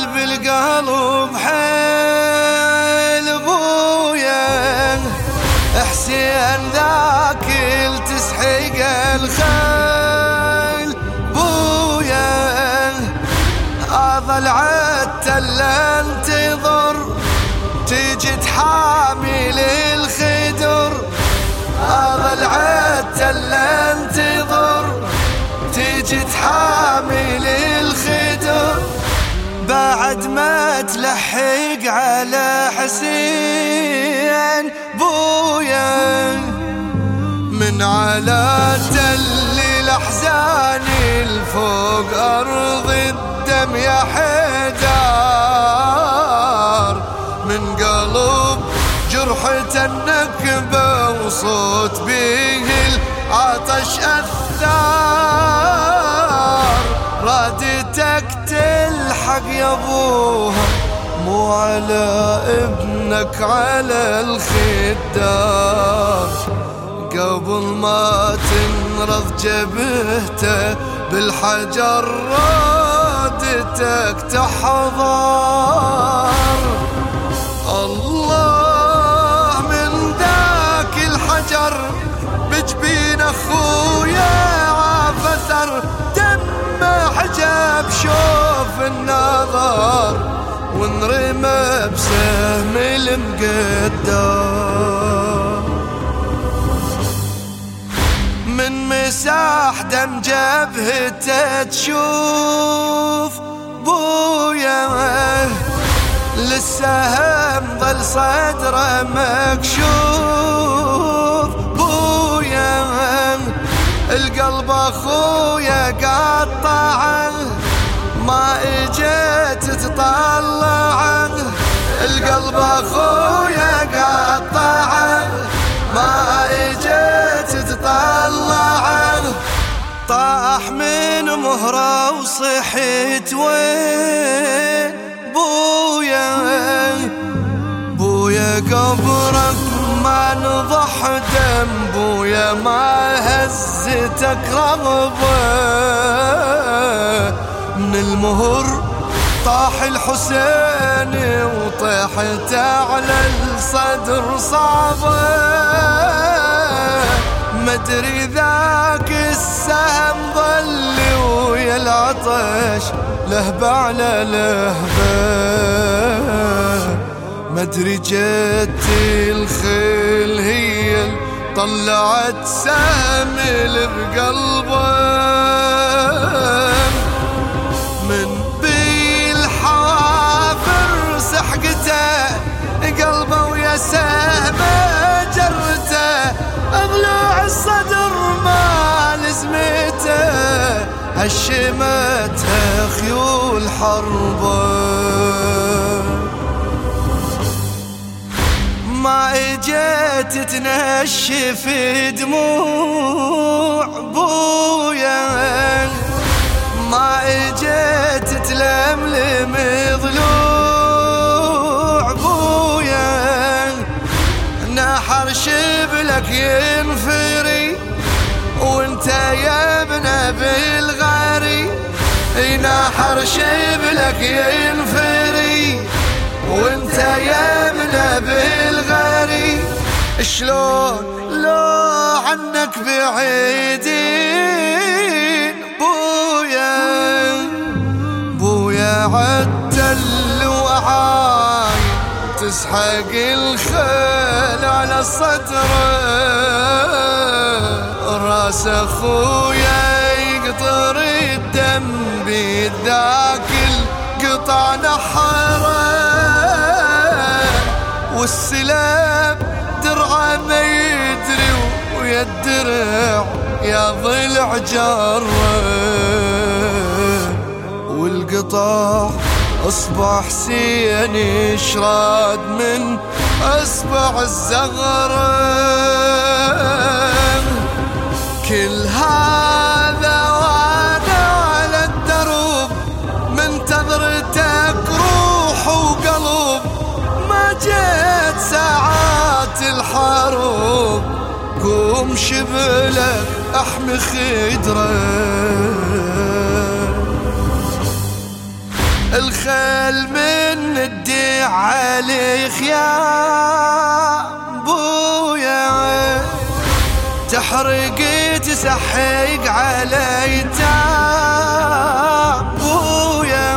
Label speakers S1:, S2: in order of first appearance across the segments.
S1: قلب القلب حيل بعد ما تلحق على حسين بويا. من على تل الأحزان الفوق أرض الدم يا حيدار من قلب جرحة النكبة وصوت به العطش أثار. رادتك تلحق يا ابوها مو على ابنك على الخدار قبل ما تنرض جبهته بالحجر رادتك تحضر المقدار من مساح دم جبهته تشوف بويا. للسهم ظل صدره مكشوف بويا. القلب أخويا قطعه ما اجيت تطلعه القلب أخويا قطعه ما إجيت تطلعه طاح من مهرة وصحيت وين؟ بويا بويا قبرك ما نضح دم. بويا ما هزتك رغبة. من المهر طاح الحسين وطيحت على الصدر صعبة. مدري ذاك السهم ظل ويا العطش لهبة على لهبة. مدري جت الخيل هي طلعت سامل بقلبه. سهمه جرته أضلع الصدر ما لزمته. هشمتها خيول حربه ما اجيت تنشف دموع بويا. ما اجيت تلملم نحر شبلك ينفري وانت يا ابن بالغاري نحر شبلك ينفري وانت يا ابن بالغاري شلون لو عنك بعيدين بويا بويا عدل وعاي تسحق الخيل على صدره راس أخويا يقطر الدم بذاك القطع نحرة. والسلام درعه ما يدري ويا الدرع يا ضلع جره والقطع اصبع حسين يشرد من اصبع الزغره كل هذا وأنا على الدرب منتظرتك روح وقلب ما جيت ساعات الحروب. قوم شبلك أحمي خدرة. الخيل من الدي علي خيام بويا تحرق تسحق علي تام بويا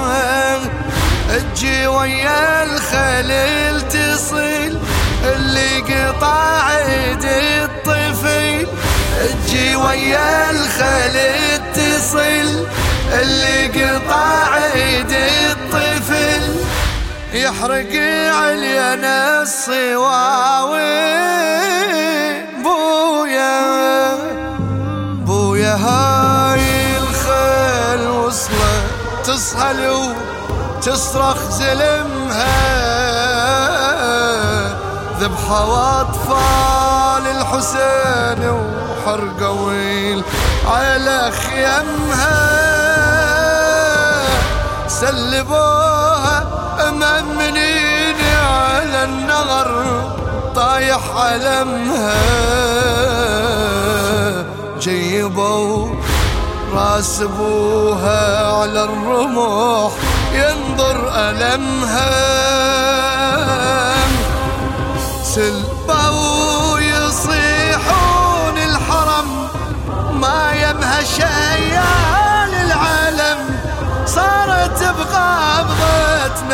S1: تجي ويا الخليل تصل اللي قطع ايد الطفل تجي ويا يحرق علينا الصواوي. بويا بويا هاي الخيل وصلت تصهل وتصرخ زلمها. ذبحوا اطفال الحسين وحرقوا على خيمها. سلبوها مأمنين على النغر طايح علمها؟ جيبوا راس أبوها على الرمح ينظر ألمها. سلبوا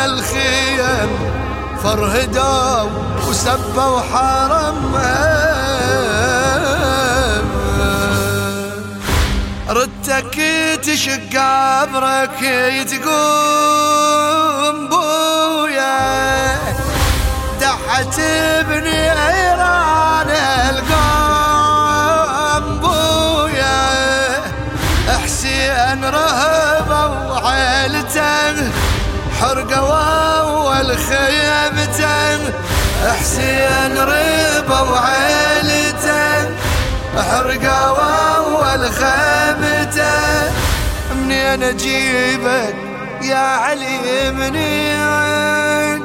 S1: الخيم فرهدوا وسبوا حرمها ردتك تشق قبرك تقوم بويا دحت ابني منين أجيبك يا علي منين؟